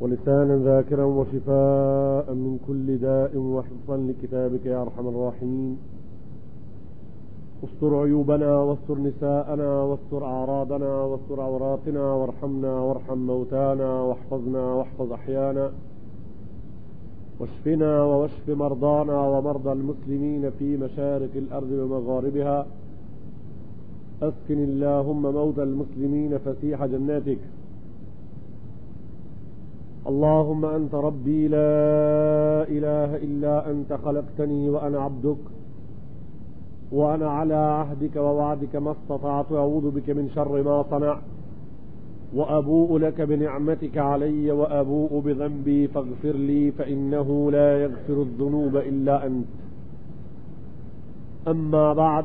ولسانا ذاكرا وشفاء من كل داء وحفظا لكتابك يا أرحم الراحمين استر عيوبنا واستر نساءنا واستر أعراضنا واستر عوراتنا وارحمنا وارحم موتانا واحفظنا واحفظ أحيانا واشفنا واشف مرضانا ومرضى المسلمين في مشارق الأرض ومغاربها أسكن اللهم موتى المسلمين فسيح جناتك اللهم أنت ربي لا إله إلا أنت خلقتني وأنا عبدك وأنا على عهدك ووعدك ما استطعت أعوذ بك من شر ما صنعت وأبوء لك بنعمتك علي وأبوء بذنبي فاغفر لي فإنه لا يغفر الذنوب إلا أنت أما بعد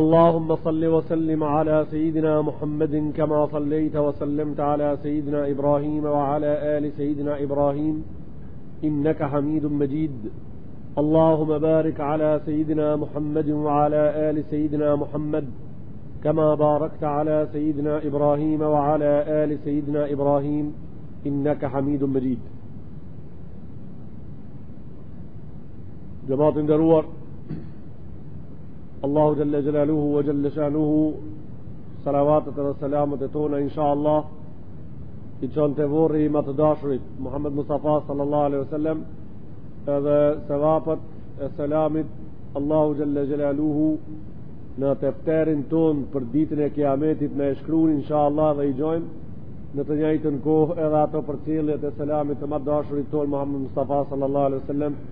اللهم صل وسلم على سيدنا محمد كما صليت وسلمت على سيدنا إبراهيم وعلى آل سيدنا إبراهيم إنك حميد مجيد اللهم بارك على سيدنا محمد وعلى آل سيدنا محمد كما باركت على سيدنا إبراهيم وعلى آل سيدنا إبراهيم إنك حميد مجيد جماعة دروار Allahu Gjelle Gjelaluhu ve Gjelle Shanuhu Salavatët dhe selamët e tona insha Allah i çon te vorri i ma të dashurit Muhammed Mustafa sallallahu alaihi wasallam edhe sevapet e selamit Allahu Gjelle Gjelaluhu në tefterin ton për ditën e kiametit na e shkrun insha Allah e i gjojmë në të njajtën kohë edhe ato përcjelljet e selamit te ma të dashurit ton Muhammed Mustafa sallallahu alaihi wasallam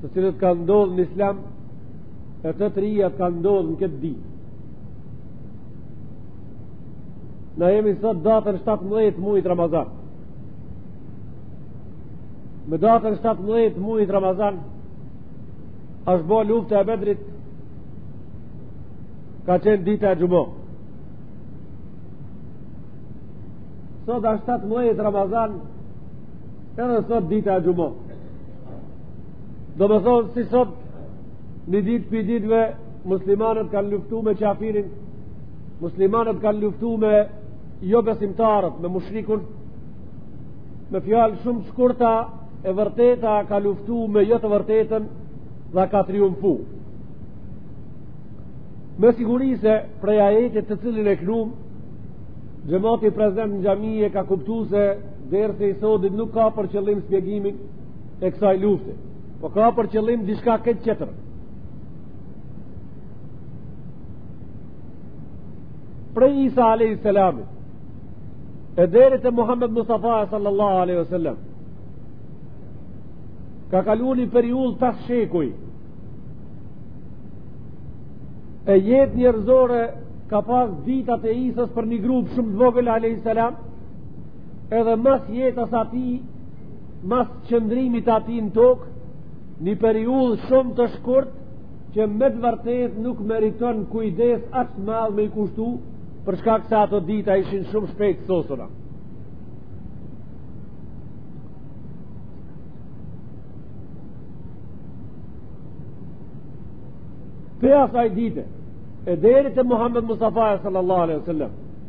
të cilët kanë ndodhë në islam e të të trija kanë ndodhë në këtë ditë na jemi sot datën 17 mujit Ramazan me datën 17 mujit Ramazan asht bo lufta e Bedrit ka qenë dita e xhuma sot asht 17 Ramazan edhe sot dita e xhuma Domethonë si sot Një ditë prej ditëve Muslimanët kanë luftu me qafirin Muslimanët kanë luftu me Jo besimtarët Me mushrikun Me fjalë shumë shkurta E vërteta ka luftu me jo të vërtetën Dhe ka triumfu Me siguri se Prej ajetit të cilin e knum Xhemati prezent në xhami e ka kuptu se Dersi i sodit nuk ka për qëllim spjegimin e kësaj lufte, po ka për qëllim diçka krejt tjetër. Prej Isa a.s. E deri te Muhammed Mustafa sallallahu alaihi wasallam. Ka kalu një periudhë pesë shekuj. E jetë njerëzore ka pas ditat e Isas për një grup shumë të vogël alayhis salam. edhe mas jetës së tij mas qëndrimit të tij në tokë një periudhë shumë të shkurt që me të vërtetë nuk meriton kujdes aq të madh me i kushtu për shkak se ato dita ishin shumë shpejt të sosura Prej asaj dite, e deri te Muhammed Mustafa sallallahu alaihi wasallam.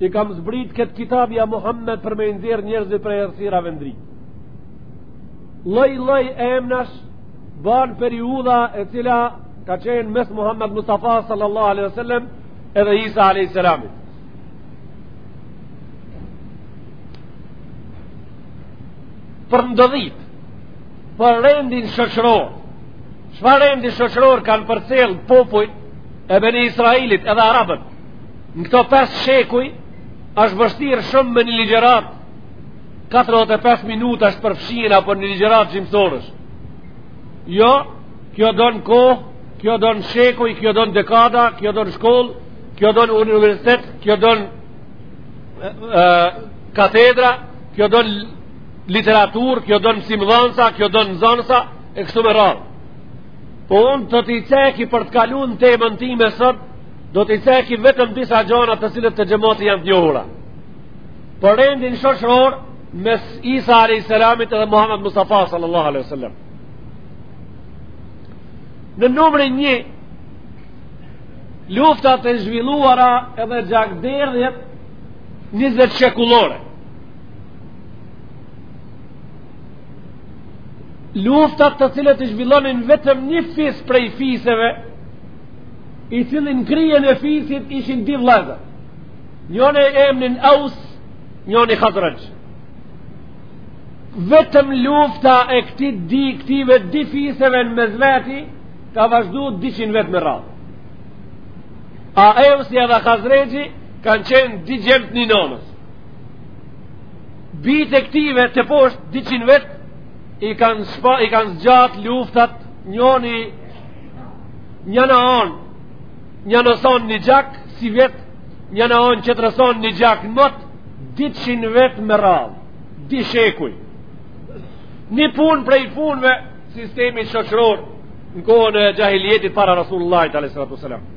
E kam zbrit këtë kitab ja Muhammed për me i nxjerr njerëzit prej errësirave n'drit. Lloj, lloj emnash, ban periudha e cila ka qenë mes Muhammed Mustafa sallallahu alaihi wasallam edhe Isa alaihi salamit. Për ndodhit, për rendin shoqëror. Çfarë rendin shoqëror kanë përcjell popujt e beni Israilit edhe arabët? Në këto 5 shekuj është vështirë shumë me një ligjëratë 45 minutëshe t'përfshihen apo një ligjëratë gjysmë orëshe. Jo, kjo don kohë, kjo don shekuj, kjo don dekada, kjo don shkollë, kjo don universitet, kjo don katedra, kjo don literaturë, kjo don msimdhansa, kjo don nxansa, e kështu me radhë. Po unë do t'i ceki për t'kalu në temën time sot, do t'i ceki vetëm disa gjana të cilat te xhemati janë të njohura. Për rendin shoqëror mes Isa alejhi selamit edhe Muhammed Mustafa sallallahu alaihi wasallam. Në numrin 1 luftat e zhvilluara edhe gjakderdhjet 20 shekullore. Luftat të cilat i zhvillonin vetëm një fis prej fiseve i cili në kryen e fisit ishin dy vllezër njoni emnin Eus njoni Hazrexh vetëm lufta e këti dy këtyve dy fiseve në mes veti ka vazhdu 200 vjet me radhë a Eusi edhe Hazrexhi kanë qenë dy djemt e një nonës bijtë e këtyve te poshtë 200 vjet i kanë, spa, i kanë zgjatë luftat njoni një në anë, një në sonë një gjak, si vetë, një në anë që të rësonë një gjak në mëtë, ditë që në vetë më rralë, di shekuj. Një punë prej punëve, sistemi shëqëror, në kohën e gjahiljetit para Rasulullajt, a.s.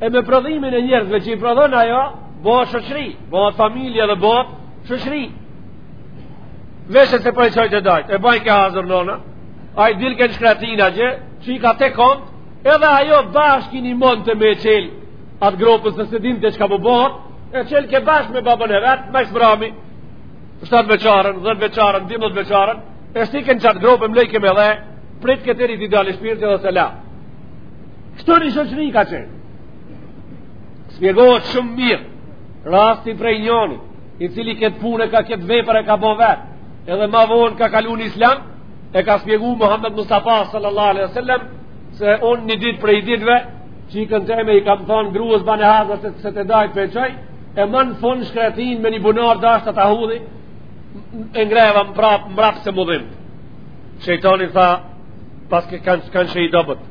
E me prodhimin e njerëzve që i prodhon ajo, bëhet shoqëri, bëhet familje dhe bëhet shoqëri. Veshe se po e çoj te dajt, e bajke hazër nona, ai dilke n'shkretinë atje, çika te komt, edhe ajo bashkë i nimonte me çelë atë gropë se s'e dinte çka po bëhet, e çelke bashkë me babën e vet, ma s'mbrami, 7 vjeçaren, 10 vjeçaren, 12 vjeçaren, e shtike n'qat gropë, mbloke me dhe, pritke deri t'i dalë shpirti dhe se la. Kështu një shoqëri ka qenë. Spjegohet shumë mirë, rasti prej njoni, i cili këtë punë e ka këtë vepër e ka bo vetë, edhe ma vonë ka kalu n'islam, e ka spjegu Muhammed Mustafa sallallahu alaihi sallam, se unë një ditë prej ditëve, çikën teme i kam thonë gruës bane hazër se, se te dajtë pe çoj, e ma në fund n'shkretinë me një bunar deshta ta hudhi, e ngreva mbrapa, mbrapa se m'u dhimt. Shejtoni tha, paske kanë kaq i dobët.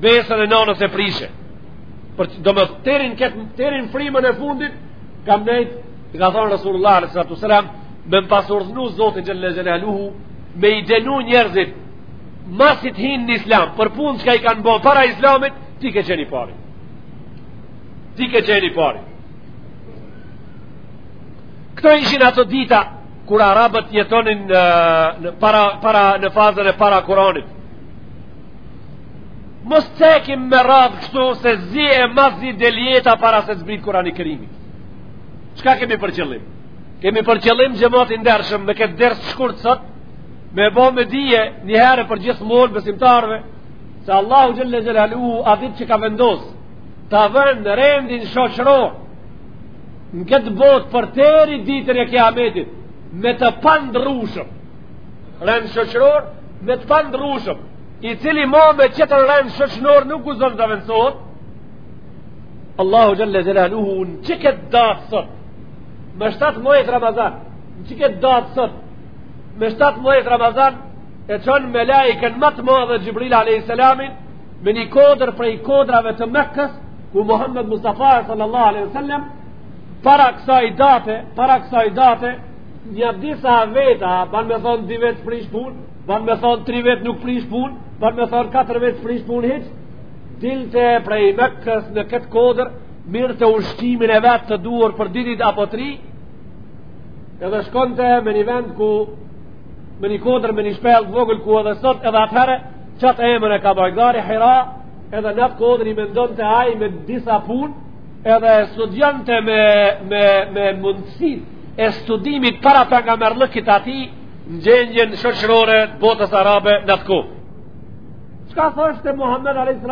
besën e nanës e prishe për të do më teri n'këtë teri n'frymën e fundit kam nejt i ka thonë Rasulullah alaihi salatu wasalam me m'pas urdhnu Zoti xhelle xhelaluhu me i denu njerëzit masi t'hin në islam për punë çka i kanë bo para islamit ti ke qenë i pari ti ke qenë i pari këto ishin ato dita kur arabët jetonin në, para, para, në fazën e para Kuranit Mos t'cekim me radhë kështu se zi e ma zi del jeta para se të zbrit Kurani Kerimi. Çka kemi për qëllim? Kemi për qëllim gjëmatin dershëm me këtë ders shkurt sot, me bo me dije një herë e përgjithmonë besimtarve, se Allahu xhelle xhelaluhu at ditë që ka vendosë, ta vënë rendin shoqëror në këtë botë për teri ditën e kiametit me të pandryshëm rend shoqëror me të pandryshëm, i cili ma me tjetër rend shoqnor nuk guxon t'zavendësohet, Allahu xhelle xhelaluhu në qikët datë sot, me shtatë muajt Ramazan, në qikët datë sot, me shtatë muajt Ramazan, e çon melaiken më të madhe Xhibril A.S. me një kodër prej kodrave të Mekës, ku Muhammed Mustafa sallallahu alaihi wasallam para kësaj date, para kësaj date, Nja disa veta, ban me thonë dy vet s'prish pun, ban me thonë tri vet nuk prish pun, ban me thonë katër vet s'prish pun hiç, dilte prej Mekës në këtë kodër, mirrte ushqimin e vet të duhur për dy ditë apo tri, edhe shkonte me një vend ku me një kodër me një shpellë t'vogël ku edhe sot edhe atëherë qat emër e ka bajt Gari Hira edhe në atë kodër i mendonte ai me disa punë edhe e studionte me, me, me mundësitë e studimit para pejgamberllëkit t'tij gjendjen shoqërore t'botës arabe në at kohë. Çka thoshte Muhammed A.S.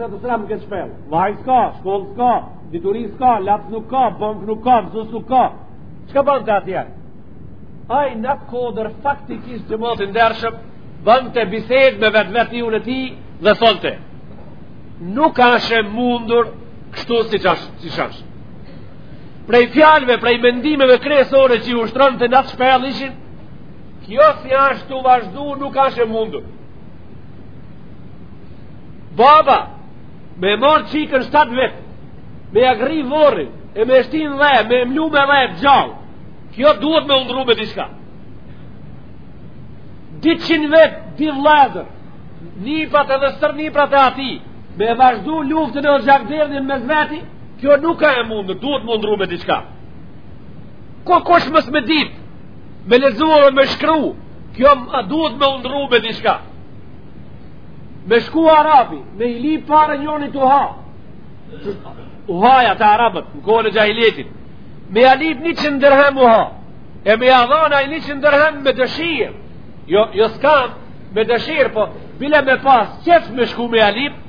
në këtë shpellë? Vahj s'ka, shkollë s'ka, dituri s'ka, laps nuk ka, bankë nuk ka, mësus nuk ka. Çka bante atje? Ai në atë kodër faktikisht xhemat i ndershëm, bante bisedë me vetveti, unin e tij dhe thonte. nuk asht e mundur kështu siç asht, siç asht. Prej fjalve, prej mendimeve kryesore që i ushtronte n'atë shpellë ishin, kjo si asht tu vazhdu nuk asht e mundur. Baba, me marrë çikën 7 vet, me ja grry vorrin, e me shti n'dhe, me mlu me dhe, gjallë, kjo duhet me u ndrru me diçka. 200 vet, dy vllazër, Nipat edhe stërnipat e atij, me e vazhdu luftën edhe gjakderdhjen mes veti, kjo nuk ka e mundë, duhet m'u ndrru me diçka. Kurkush mos me ditë, me lexu dhe me shkru, kjo më duhet m'u ndrru me diçka. Me shku arabi, me i lypë pare njonit uha, uhaja te arabët, në kohën e xhahilijetit, me i lypë njëqind dërhem uha, e me ia dhonë ai njëqind dërhem me dëshirë, jo, jo s'kam, Me dëshirë, po, bile me pasë qef me shku me ia lypë,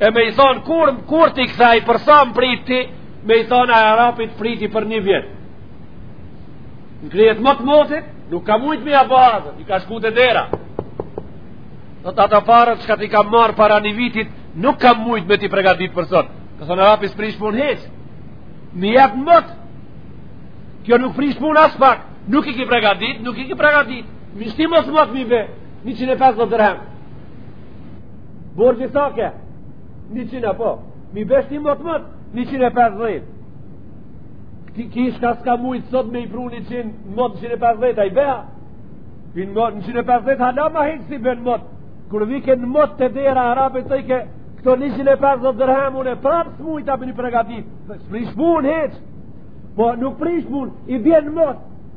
e me i thonë, kur, kur t'i kthej, për sa më priti, me i thonë, arapi t'priti për një vjet. Në krye t'motmotit, nuk ka mujtë me i ba hazër, i ka shku te dera. Këto ato paret, që t'i kam marrë para një vitit, nuk kam mujtë me t'i pregatit për sot. Ka thonë arapi s'prish punë hiç, m'i jep mot, kjo nuk prish punë aspak, nuk i ki pregatit, nuk i ki pregatit. Veç ti motmot m'i bje, 150 dërhem. Borxh sa ke? 100 a po? M'i bjesh ti motmot, 150. Këti kish ka s'ka mujtë sot me i pru 100, mot 150, a i bje a? Pin më 150, hala ma hiç s'i bjen mot. Kur vike në mot te dera arabit thojke, këto 150 dërhem unë e prapë s'mujta prapë me i pregatit. S'prish punë hiç, po nuk prish punë, i bjen mot.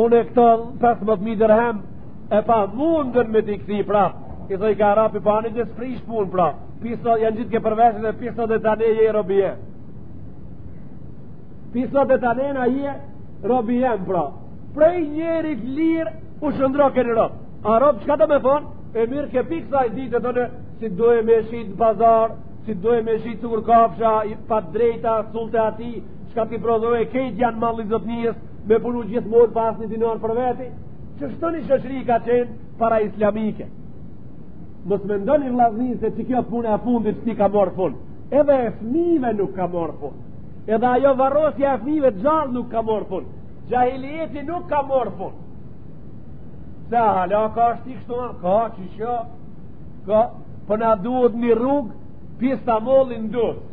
Unë e këta 15.000 dërhem e pamundun me t'i kthy prap. I thojke arapi po nuk prish punë prap. Pisa janë gjithë ke përveshin e pej sodit tani je robi jem. Pej sodit tani na je robi jem pra. Prej njerit lirë u shëndrroke në rob. A rob çka do me thonë? E mirrke piksa i ditë të në si dojë me shitë n'pazar, si dojë me shitë sikur kafsha, pa drejta, sulte ati, çka t'i prodhojë, krejt janë malli i zotnisë, me punu gjithmonë pa asnjë dinar për veti, qishtu një shoqëri ka qenë paraislamike. Mos mendoni vllazni se qikjo puna e fundit që ti ka morrë fund, edhe e fmive nuk ka morrë fund, edhe ajo varrosja e fmive gjallë nuk ka morrë fund, xhahilijeti nuk ka morrë fund. Se a hala ka është i kështu, ka që shë, ka, për po na duhet një rrugë, pjesta mollin duhet.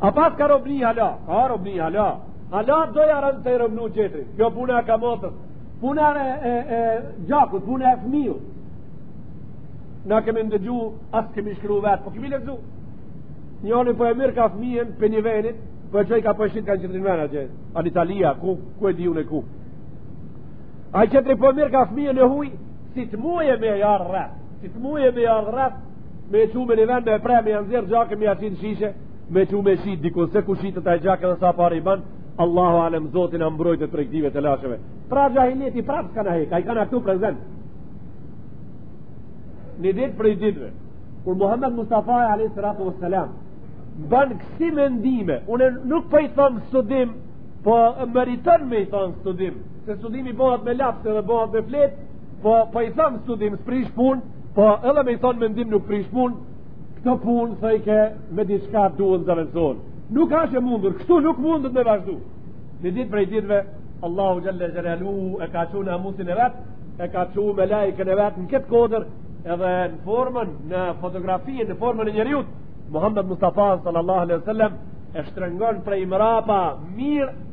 A po s'ka robni hala, ka robni hala. Hala doja rënd të i robnu tjetrin. Kjo puna e kamatës, puna e, e, e gjakut, puna e fmijve. Na kemi ndëgju, as kemi shkru vetë, po kemi lexu. Njoni po e mirrka fmijën prej një venit, po e çojka po e shitka në tjetrin ven atje, a n'Itali a, ku, ku e di unë e ku. Ai tjetri po e mirrka fmijën e huj, si të muje me ja rritë. Si të mujë me ja rrëmbyt, me e çu me një vend me e pre, me ja nxjerrë gjakun, me ja qit n'shishe, me e çu me shit, dikun se ku shitet ai gjak edhe sa pare ban, Allahu alem Zoti na mbrojtë prej këtyre telasheve. Pra xhahilijeti prapë s'ka u hek, ai ka qenë këtu prezent. Një ditë prej ditëve, kur Muhammed Mustafa alejhi salatu ve selam, ban kësi mendime, une nuk po po i thom studim, po meriton me i thonë studim, se studimi bohet me laps edhe bohet me fletë, Po, po i thom studim, s'prish punë, po edhe me i thonë mendim nuk prish punë, këto punë thojke me diçka duhen zavendësu. Nuk asht e mundur, kështu nuk mundet me vazhdu. Një ditë prej ditëve, Allahu Xhelle Xhelaluhu e ka çu namusin e vetë, e ka çu melaiken e vetë në këtë kodër, edhe në formën, në fotografinë, në formën e njeriut, Muhammed Mustafa sallallahu alaihi wasallam e shtrengon prej mrapa mirë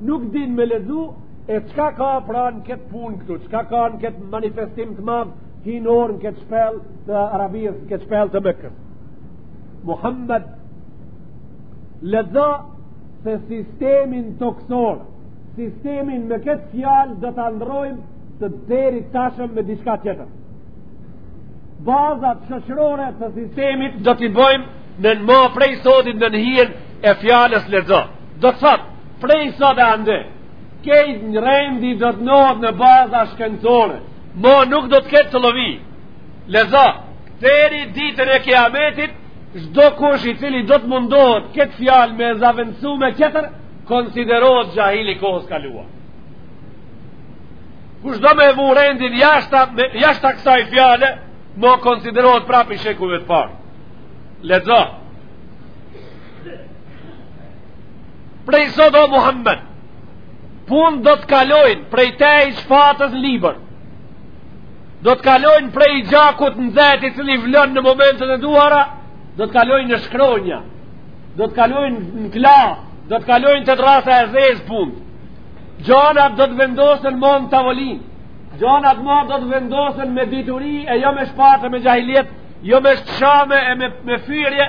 Nuk din me lexu E çka ka pra në këtë punë këtu Çka ka në këtë manifestim të madh hyjnor në këtë shpellë të Arabisë Në këtë shpellë të Mekës Muhammed Lexo se sistemin tokësor Sistemin me këtë fjalë Do ta ndrrojmë të deritashëm me diçka tjetër Bazat shoqërore të sistemit Do t'i bëjmë nën ma prej sotit nën hijen E fjalës lexo Do të thotë, prej sot e andej, krejt ky rendi do të vnohet në baza shkencore. Mo nuk do të ketë tollovi. Lexo, deri ditën e kijametit, çdo kush i cili do të mundohet këtë fjalë me e zavendësu me tjetër, konsiderohet xhahil i kohës kaluar. Kush do me e vu rendin jashta, me, jashta kësaj fjale, mo konsiderohet prapë i shekujve të parë. Lexo, Prej sot o Muhammed, punët do të kalojnë prej tehit shpatës n'libër. Do të kalojnë prej gjakut nxehtë i cili vlon në momentet e duhura, do të kalojnë në shkronja, do të kalojnë në kla, do të kalojnë te dërrasa e zezë punët. Gjanat do të vendosen ma në tavolinë. Gjanat ma do të vendosen me dituri e jo me shpatë me xhahilijet, jo me sharje e me, me fyrje,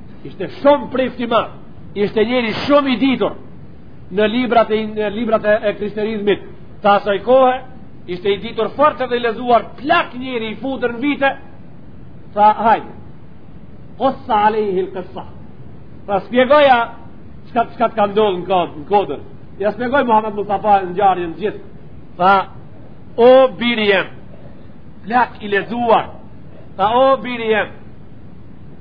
Ishte shumë prift i madh, ishte njeri shumë i ditur në librat e, në librat e, e krishterizmit të asaj kohë, ishte i ditur fort edhe i lexuar plak njeri i futur në vite, tha hajde, kussa alejhil kissa. Tha shpjegoja çka, çka të ka ndodhë në kodë, në kodër. Ja shpjegoi Muhammed Mustafa ngjarjen gjithë. Tha, o biri jem, plak i lexuar, tha o biri jem,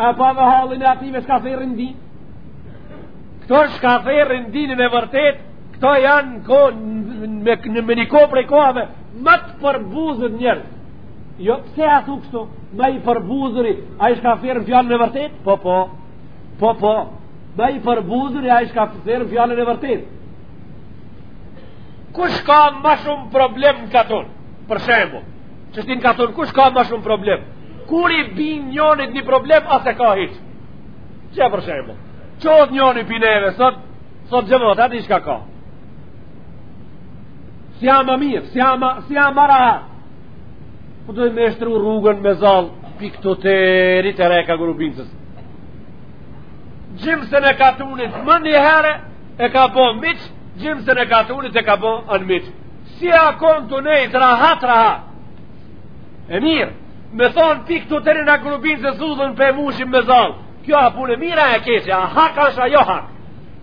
Epa me halin e ative shka therrin n'din? Këto shka therrin n'dinin e vërtet, këto janë në ko, me, në me një ko prej kohave, ma të përbuzun njerëz. Jo, pse a thu kështu, ma i përbuzuri ai shka therr n'fjalën e vërtet? Po, po, po, po, ma i përbuzuri ai shka therr n'fjalën e vërtet. Kush ka ma shumë problem në katun, për shembull, qështu n'katun, kush ka ma shumë problem? Kur i bin njonit një problem, a s'e ka hiç. Qe për shembull, çohet njoni pi neve, sot, sot xhemat, a di shka ka? Si a ma mirë, si a ma, si a ma rahat. Ku po dojmë me shtru rrugën me zall, pi këtu teri te reka Grubincës. Gjimsën e katunit, menjëherë, e ka bo miq, gjimsën e katunit, e ka bo anmiq. Si a kon tu nejt, rahat, rahat. E mirë, me thonë pi këtu te reka Grubincës udhën po e mushim me zall. Kjo a punë e mirë a e keqe, a hak asht a jo hak.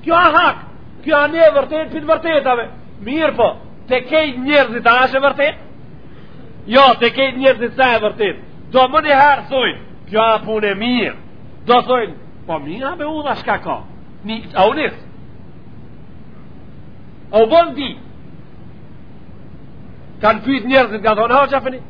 Kjo a hak, kjo a ne vërtet pi të vërtetave. Mirëpo, te kejt njerëzit a asht e vërtet? Jo, te kejt njerëzit s'a e vërtet. Do menjëherë thojnë, kjo a punë e mirë. Do thojnë, po mirë a be udha shka ka. Ni, a u nis. A u bon di, Kanë pyt njerëzit, kanë thonë, hoxh efeni?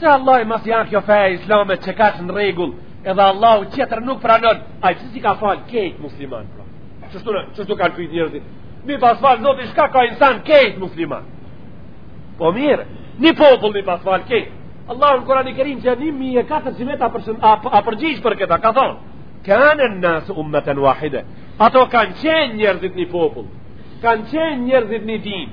Se Allahi masi a kjo feja islame qe ka qe në rregull, edhe Allahu qetër nuk pranon, ai pse s'i ka falë kejt musliman, pra. Qështu, në, qështu kanë pyt njerëzit? M'i pas falë Zoti, shka ka insan kejt musliman? Po mirë, një popull m'i pas falë kejt. Allahu në Kurani Kerim që 1400 vjet a përgjigj, a, a përgjigj për këta, ka thonë, kanen nasu ummeten wahide, ato kanë qenë njerëzit një popull, kanë qenë njerëzit një din,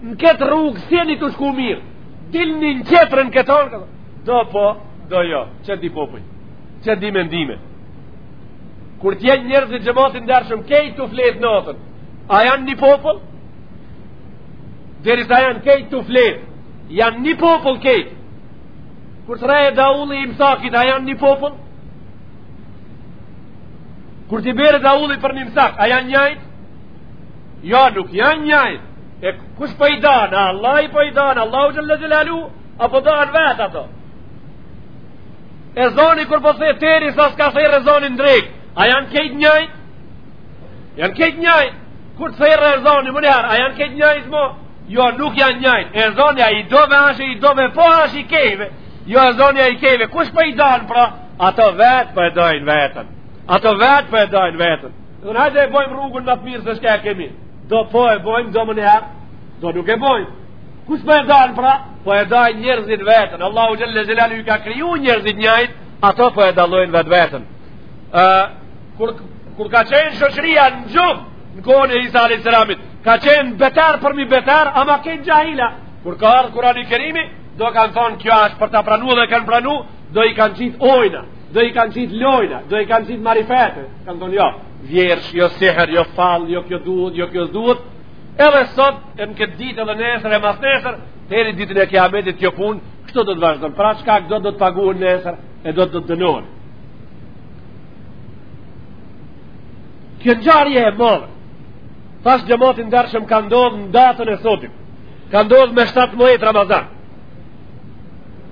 Në këtë rrugë s'jeni tu shku mirë. Dilni në qetrën, n'këtë anë. Do po, do jo. Qe di popuj. Qe di mendime. Kur të jenë njerëzit, xhemat i ndershëm, kejt tu flet natën. A janë një popull? Derisa janë kejt tu flet. Janë një popull kejt. Kur të rreje daulli i imsakit, a janë një popull? Kur të bjerë daulli për imsak, a janë njajtë? Jo, nuk janë njajt. E kush po i dan? Allahi po i dan, Allahu xhelle xhelalu, apo dahen vet ato. Ezoni kur po the, teri sa s'ka therr ezoni n'drek. A janë kejt njajt? Janë kejt njajt. Kur të therr ezoni, menjëherë, a janë kejt njajt mo? Jo, nuk janë njajt. Ezoni a i dove asht, i dove po asht i kejve. Jo, ezoni a i kejve. Kush po i dan, pra? Ato vet po e dajnë veten. Ato vet po e dajnë veten. Dhe ne hajde e bojmë rrugën ma të mirë se shka e kemi. Do po e bojmë, do menjëherë, do nuk e bojmë. Kush po e dan pra? Po e dajnë njerëzit veten. Allahu xhele xhelaluhu i ka kriju njerëzit njajtë, ato po e dallojnë vetveten. Uh, kur, kur ka qenë shoqëria në gjumë, në kohën e Isa alejhi selamit, ka qenë beter përmi beter, ama kenë xhahila. Kur ka ardhë kurani kerimi, do kanë thonë kjo asht për ta pranu dhe kanë pranu, do i kanë qitë ojna. do i kanë qitë lojna, do i kanë qitë marifete, kanë thonë jo, vjersh, jo sihr, jo fall, jo kjo duhet, jo kjo s'duhet, edhe sot, e në këtë ditë edhe nesër, e masnesër, deri ditën e kiametit kjo punë, kështu do të vazhdon, pra çka, do do të paguhen nesër, e do do të dënohen. Kjo ngjarje e madhe, thash xhemat i ndershëm ka ndodhë në datën e sotit, ka ndodhë me 17 Ramazan,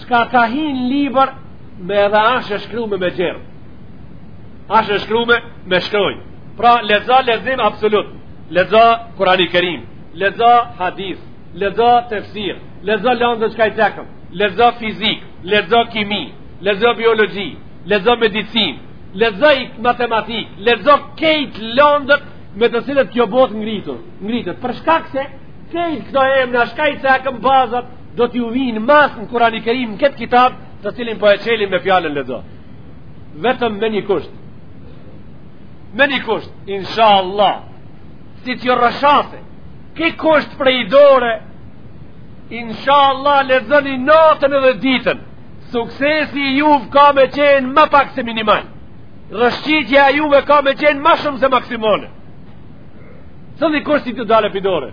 Shka ka hi në libër me edhe asht e shkrume ma gjerë. Asht e shkrume me shkronja. Pra lexo lexim absolut. Lexo kurani kerim. Lexo hadith. Lexo tefsir. Lexo landët çka i cekëm. Lexo fizikë. Lexo kimi. Lexo biologji. Lexo medicinë. Lexo matematikë. Lexo kejt landët me të cilat kjo botë ngritet. Ngritet. Për shkak se kejt këto emna shka i cekëm bazat do t'ju vijnë mas në kurani kerim në këtë kitab të cilin po e çelim me fjalën lexo vetëm me një kusht me një kusht insha Allah si t'ju rrëshqase ky kusht prej dore insha Allah lexoni natën edhe ditën suksesi i juve ka me qenë ma pak se minimal rrëshqitja e juve ka me qenë ma shumë se maksimale se një kusht si t'ju dale prej dore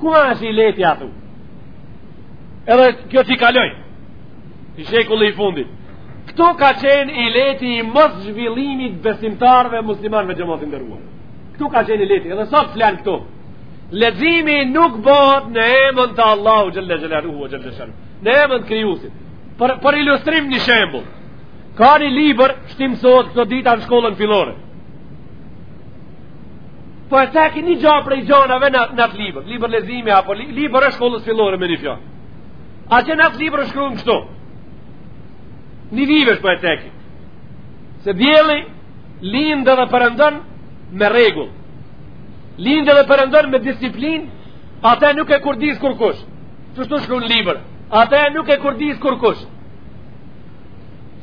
Ku asht ileti atu? Edhe kjo që i kaloi, i shekulli i fundit. Këtu ka qenë ileti i moszhvillimit besimtarve muslimanve, xhemat i nderuar. Këtu ka qenë ileti, edhe sot flen këtu. Leximi nuk bëhet në emën të Allahu xhele xhelaluhu ve xhele shanuhu. Në emën të Krijusit. Për, për ilustrim një shembull. Ka një libër, shtim sot, këto dita në shkollën fillore. Po e ceki një gjo prej gjonave në atë libër, libër leximi, apo libër e shkollës fillore me një fjalë. Atje në atë libër shkrun kështu. Një vivesh po e ceki. Se dielli lind edhe perëndon me rregull. Lind edhe perëndon me disiplinë, atë nuk e kurdis kurkush. Qështu shkrun në libër. Atë nuk e kurdis kurkush.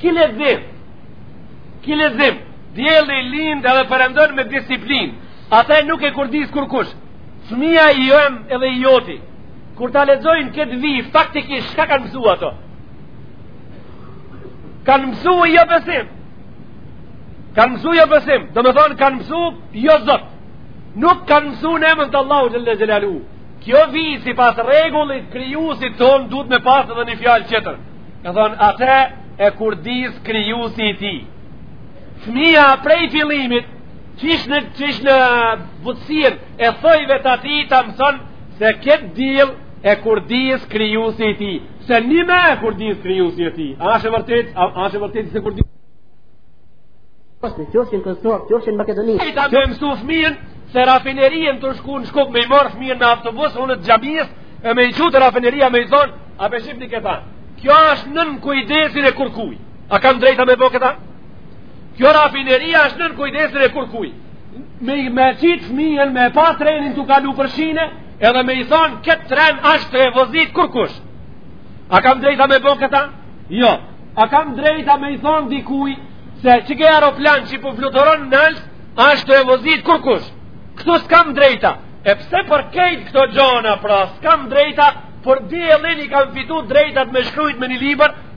Ky lexim, ky lexim, Dielli lind edhe perëndon me disiplin Ate nuk e kurdis kurkush Fëmija i jem edhe i joti Kur ta lezojnë këtë vijë Faktikisht çka kanë mësu ato Kanë mësu jobesim Kanë mësu jobesim Domethonë kanë mësu jo zot Nuk kanë mësu në emën të Allahut Xhel-le Xhelaluhu Kjo vijë sipas rregullit Krijusit tonë duhet me pasë edhe një fjalë tjetër Me thonë ate e kurdis krijusi i tij Fëmija prej fillimit, qysh në, në butësinë e thojve të atij ta mëson se këtë diell e kurdis krijusi i tij. Se njëmend e kurdis krijusi i tij. A asht vërtet, a, a asht vërtet se e kurdis. Qofshin në Kosovë, qofshin në Maqedoni. E tash me mësu fëmijën, se rafinerien tu shku në Shkup me i marrë fëmijën me autobus, unë të xhamisë, e me i çu te rafineria me i thonë, a pe shihni këta. Kjo është nën kujdesin e kurkuj. A kam drejtë me bo këta? Kjo rafineri është nën kujdesin e kurkuj. Me, me qitë fëmijën, me pa trenin tu kalu për shine, edhe me i thonë këtë tren është e vozit kurkush. A kam drejtë me bo këta? Jo. A kam drejtë me i thonë dikuj se qiky aeroplan qi po fluturon nalt, është e vozit kurkush. Këtu s'kam drejtë. E pse për krejt këto gjona, pra, s'kam drejtë, për diellin i kam fitu drejtat me shkrujt me një libër,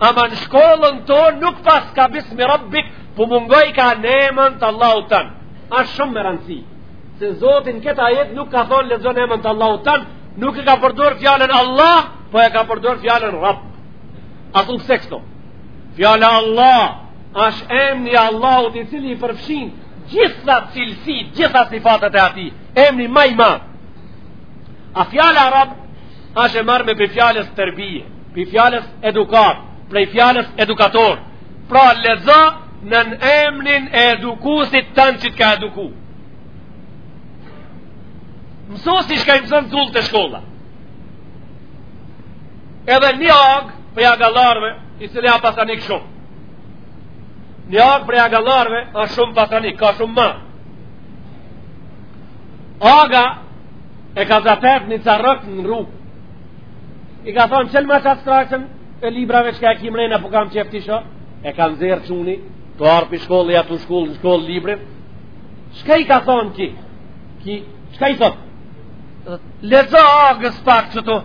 Ama në shkollën tonë nuk paska bismi rabbik, po mungojka n'emën të Allahut tënd. Asht shumë me rëndësi, se Zoti në kët ajet nuk ka thonë lexo n'emën të Allahut tënd, nuk e ka përdor fjalën Allah, po e ka përdor fjalën Rabb. A thu pëse këto? Fjala Allah, është emni i Allahut i cili i përfshin, gjitha cilësitë, gjitha sifatet e atij, emni ma i madh. A fjala Rabb, është e marrë prej fjalës terbije. Prej fjalës edukatë, prej fjalës edukator. Pra lexo në emrin e edukusit tand që të ka eduku. Mësusi çka i mëson zullë te shkolla. Edhe një agë prej agallarve, i cili a pasanik shumë. Një agë prej agallarve, a shumë pasanik, ka shumë mall. Aga e ka zatet një carrok në rrugë. I ka thonë çelma qat strajcën e librave çka e ki mrena po kam qejf t'i shoh, e ka nxjerr çuni, tu ardh pi shkolle, a tu shku, në shkollë librin. Çka i ka thonë ki? Ki, çka i thotë? Lexoja agës pak qëtu.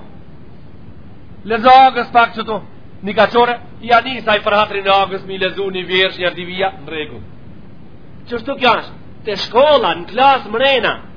Lexoja agës pak qëtu. Një ka qore, ia nis ai për hatrin e agës, me i lexu një vjershë, një a dy vija, në rregull. Qështu kjo është? Te shkolla, në klasë mrena,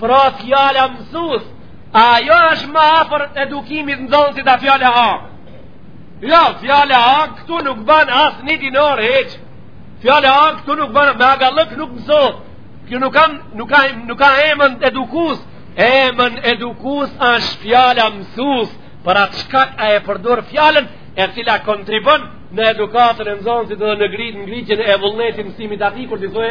Pra fjala mësus, a jo është ma afer edukimit nxënësit se fjala aga? Jo, fjala aga këtu nuk banë as një dinar hiç. Fjala aga këtu nuk banë, me agallëk nuk mësohet. Kjo nuk ka, nuk ka, nuk ka emën edukus. Emën edukus është fjala mësus, për atë shkak ai e përdor fjalën e cila kontribon në edukatën e nxënësit dhe në ngritjen e vullnetit mësimit aty kur ti thoe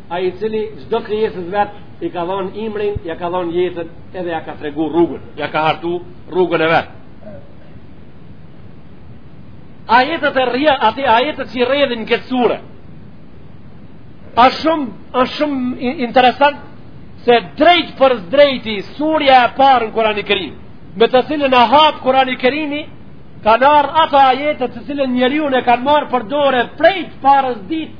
Ai i cili çdo krijesës vet i ka dhënë imrin, ja ka dhënë jetën, edhe ja ka tregu rrugën, ja ka hartu rrugën e vet. Ajetet e rrja, ato ajetet që rrjedhin në këtë sure, është shumë, është shumë interesant se drejt për drejti surja e parë në Kurani Kerim, me të cilën hapet Kurani Kerimi, kanë ardhë ato ajete të cilën njeriun e kanë marrë për dore prejt parës ditë,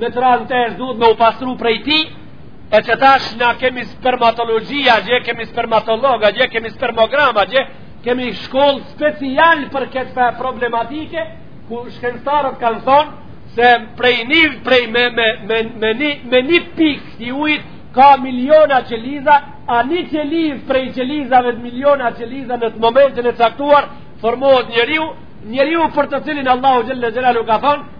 me të ra në tesha duhet me u pasru prej tij, e që tash na kemi spermatologji, edhe kemi spermatolog, edhe kemi spermogram, edhe kemi shkollë speciale për këtë problematikë, ku shkencëtarët kanë thonë, se prej një, prej me, me, me, me, një, me një pikë të ujit, ka miliona qeliza, a një qeliz prej qelizave të miliona qeliza në momentin e caktuar, formohet njeriu, njeriu për të cilin Allahu Xhel-le Xhelaluhu ka thonë,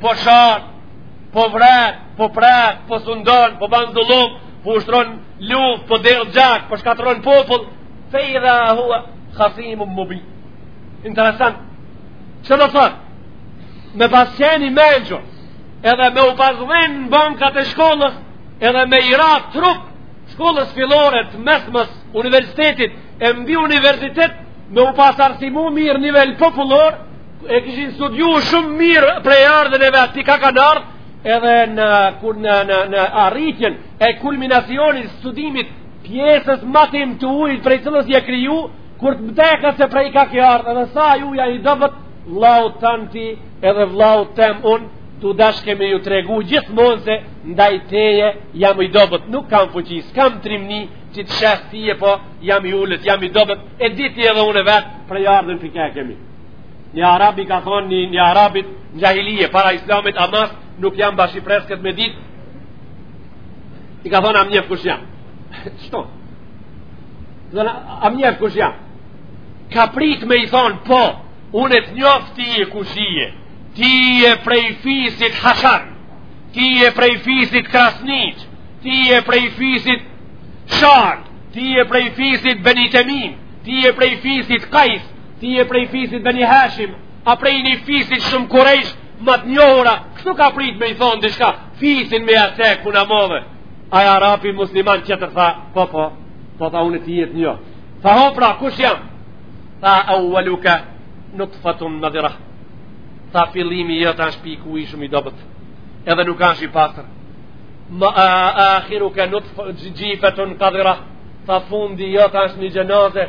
Po shan, po vret, po pret, po sundon, po ban zullum, po ushtron luft, po derdh gjak, po shkatrron popull, fe idha huve hasimun mubin. Interesant. Çka do me thënë? Me pas qenë i mençur, edhe me u pas dhen në bankat e shkollës, edhe me i ra trup shkollës fillore, të mesmes universitetit, e mbi universitet, me u pas arsimu mirë nivel popullor, e kishin studiu shumë mirë prejardhjen e vet, prej ka kanë ardhë, edhe në, kur në, në, në arritjen e kulminacionit të studimit pjesës ma t'imtë të ujit prej cilës je kriju, kur të mdeka se prej ka ke ardhë, edhe sa je i dobët, vllaut tand ti, edhe vllaut tem unë, të dashë kemi ju tregu gjithmonë se ndaj teje jam i dobët, nuk kam fuqi, s'kam trimni që të shaj ty, e po jam i ulët, jam i dobët, e di ti edhe unë vetë prejardhjen për kja kemi. Një arab i ka thonë një, një arabit në xhahilije, para islamit a mas, nuk jam bash i prerë këtë me ditë. I ka thonë a m'njef kush jam. Çka? Dhe a m'njef kush jam. Ka prit me i thonë, po, unë e të njof ty se kush je. Ti je prej fisit Hasan. Ti je prej fisit Krasniq. Ti je prej fisit Shalë. Ti je prej fisit Beni Temim. Ti je prej fisit Kajs. Ti je prej fisit Beni Hashim, a prej një fisit shumë korejsh, më të njohura, kështu ka prit me i thonë dishka, fisin me ja çek, puna modhe. Ai arapi musliman që të tha, po po, po tha unë ty të njoh. Tha ho pra, kush jam? Tha awwaluka nutfatun madhira. Tha fillimi jot ashtë pikë uji shumë i dobet, edhe nuk ashtë i pastër. Wa akhiruka xhifetun kadhira. Tha fundi jot ashtë një xhenaze,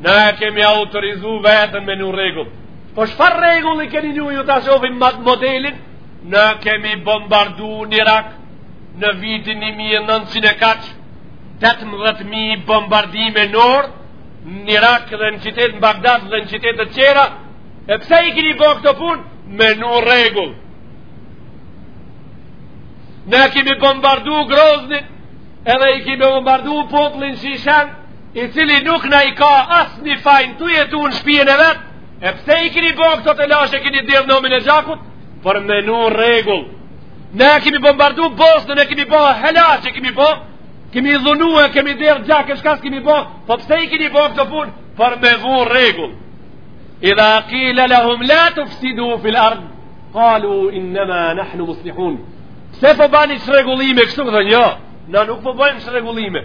Na kemi autorizu vetën me vu rregull. Po çfarë rregulli keni vu ju ta shofim modelin? Na kemi bombardu në Irak në vitin 1900 e kaq, 18.000 bombardime në orë, në Irak dhe në qytet në Bagdad dhe në qytet të tjera, e pse i kini bo këto punë? Me vu rregull. Na kemi bombardu Groznin, edhe i kemi bombardu popllin çeçen, i cili nuk na i ka as një faj tu jetu në shpijen e vet, e pse i kini bo këto telashe, kini derdh nomin e gjakut, për me vu rregull. Ne kemi bombardu Bosnën, ne kemi bo telashe kemi bo, kemi dhunu e kemi derdh gjak e çka s'kemi bo, po pse i kini bo këto punë, për me vu rregull. Idha kile lehum la tufsidu fil ard, kalu innema nahnu muslihun. Pse po bani çrregullime, kështu thonë, jo, na nuk po bajmë çrregullime,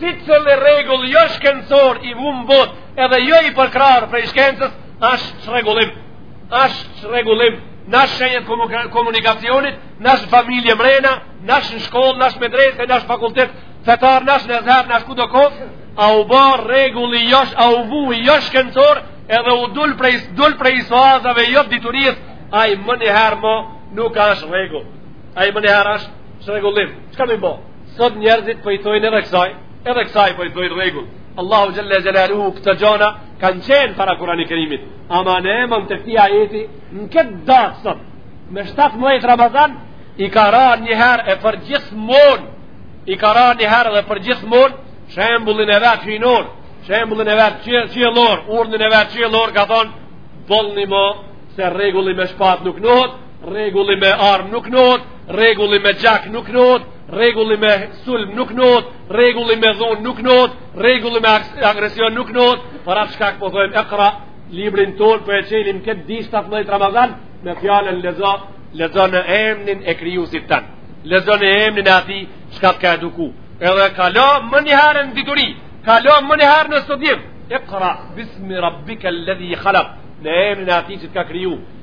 Secili rregull jo shkencor i vunë n'botë edhe jo i përkrahur prej shkencës ashtë çrregullim. Ashtë çrregullim n'ashtë shenjat e komunikacionit, n'ashtë n'familje mrena, n'ashtë në shkollë, n'ashtë medrese, n'ashtë fakultet fetar, n'ashtë n'Ezher, n'ashtë kudo koftë, a u ba rregulli jo, a u vu jo shkencor edhe u dul prej dul prej suazave jo diturisë, ai menjëherë mo nuk ashtë rregull. Ai menjëherë ashtë çrregullim. Çka me bo? Sot njerëzit po i thojnë edhe kësaj, edhe kësaj po i thojnë rregull. Allahu xhelle xhelaluhu këto gjona kanë qenë para Kur'ani Kerimit, ama në emën të këtij ajeti, në këtë datë sot, me 17 Ramazan, i ka ra një herë e për gjithmonë, i ka ra një herë dhe për gjithmonë, shembullin e vet hyjnor, shembullin e vet qiellor, urdhnin e vet qiellor ka thon, bollni mo se rregulli me shpatë nuk vnohet, Rregulli me armë nuk vnohet, rregulli me gjak nuk vnohet, rregulli me sulm nuk vnohet, rregulli me dhunë nuk vnohet, rregulli me agresion nuk vnohet. Për atë shkak po thojmë Iqra, librin ton për po e çelim kët ditë 17 Ramazan me fjalën lexo, lexo në emnin e krijuesit tand. Lexo në emnin e atij çka t'ka eduku. Edhe kalo menjëherë në dituri, kalo menjëherë në studim. Iqra bismi rabbika alladhi khalaq. Në emnin e atij që të ka kriju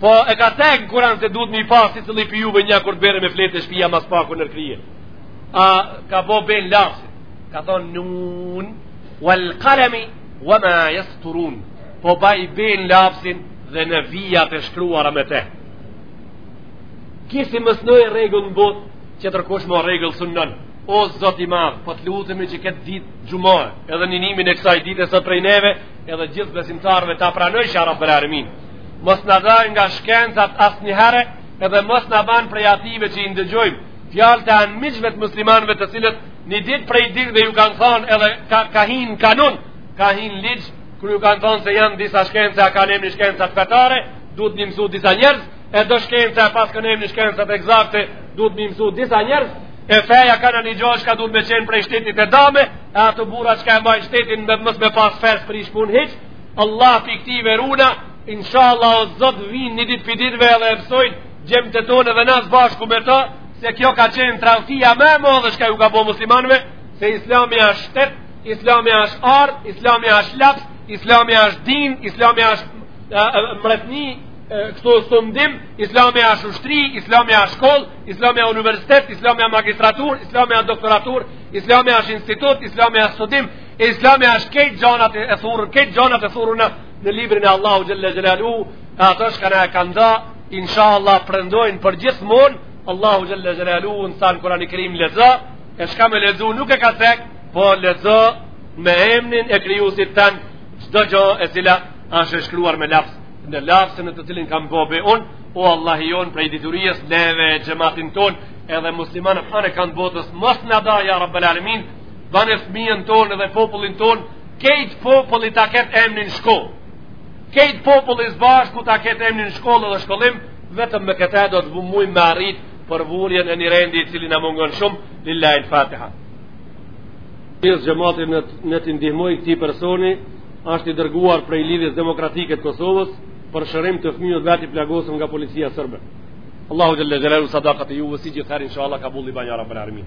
Po e ka cek Kuran se duhet me i pas secili prej juve një kur të bere me fletë e shpia ma s'paku nër krye. A ka bo be n'lapsin. Ka thonë nun, wal kalemi, wa ma jesturun. Po baj be n'lapsin edhe në vijat e shkruara me te. Ky si mos vnoj rregull në botë tjetërkush mo rregull s'vnon. O zot i madh, po të lutemi që këtë ditë xhuma, edhe ninimin e kësaj dite sot prej neve, edhe gjithë besimtarëve ta pranojsh ja rabbel alemin. Mos na daj nga shkencat asnjëherë edhe mos na ban prej atyve që i ndëgjojnë fjalët e anmiqve të muslimanëve të cilët një ditë prej ditëve ju kanë thonë edhe ka, ka hi n'kanun, ka hi n'ligj, kur ju kanë thonë se janë disa shkenca e kanë emnin shkencat fetare, duhet me i mësu disa njerëz, e do shkenca e paskan emnin shkencat ekzakte, duhet me i mësu disa njerëz, e feja kanka një gjo çka duhet me qenë prej shtetit e dame, e ata burra çka e majnë shtetin mos me pas fe s'prish punë hiç, Allah për këti i veruna, inshallah o zot vjen një ditë prej ditëve edhe e mësojnë djemtë tonë edhe na së bashku me ta, se kjo ka qenë tradhtia më e madhe çka ju ka bo muslimanve, se islami është shtet, islami është art, islami është laps, islami është din, islami është mretni, këto sundim, islami është ushtri, islami është shkollë, islami është universitet, islami është magjistraturë, islami është doktoraturë, islami është institut, islami është studim, E islami është kejt gjanat e thurë, kejt gjanat e thurë në, në librin e Allahut Xhelle Xhelaluhu, e ato çka na e kanë da, insha Allah perëndojnë përgjithmonë, Allahu Xhelle Xhelaluhu na tha n'Kurani Kerim lexo, e çka me lexu nuk e ka cek, po lexo me emnin e krijuesit tan, çdo gjo e cila është e shkruar me laps, në lapsin në të cilin kam bo be unë, o Allahu jonë prej diturisë, neve, xhematin tonë, edhe muslimanët, anë e kand botës, mos na daj, ja rabbel alemin, Bane fëmijën tonë dhe popullin tonë, kejt populli ta ketë emnin shkollë. Kejt populli s'bashku ta ketë emnin shkollë dhe shkollim, vetëm me këtë do të mujmë me arrit për vurjen e një rendi i cili na mungon shumë, lillahil fatiha. Pjesë xhemati në, në t'i ndihmojë këtij personi, ashtë i dërguar prej Lidhjes Demokratike të Kosovës, për shërim të fëmijës vet i plagosun nga policia serbe. Allahu Xhelle Xhelaluhu sadakat e juve si gjithherë, insha Allah, kabull i ban ja rabbel alemin.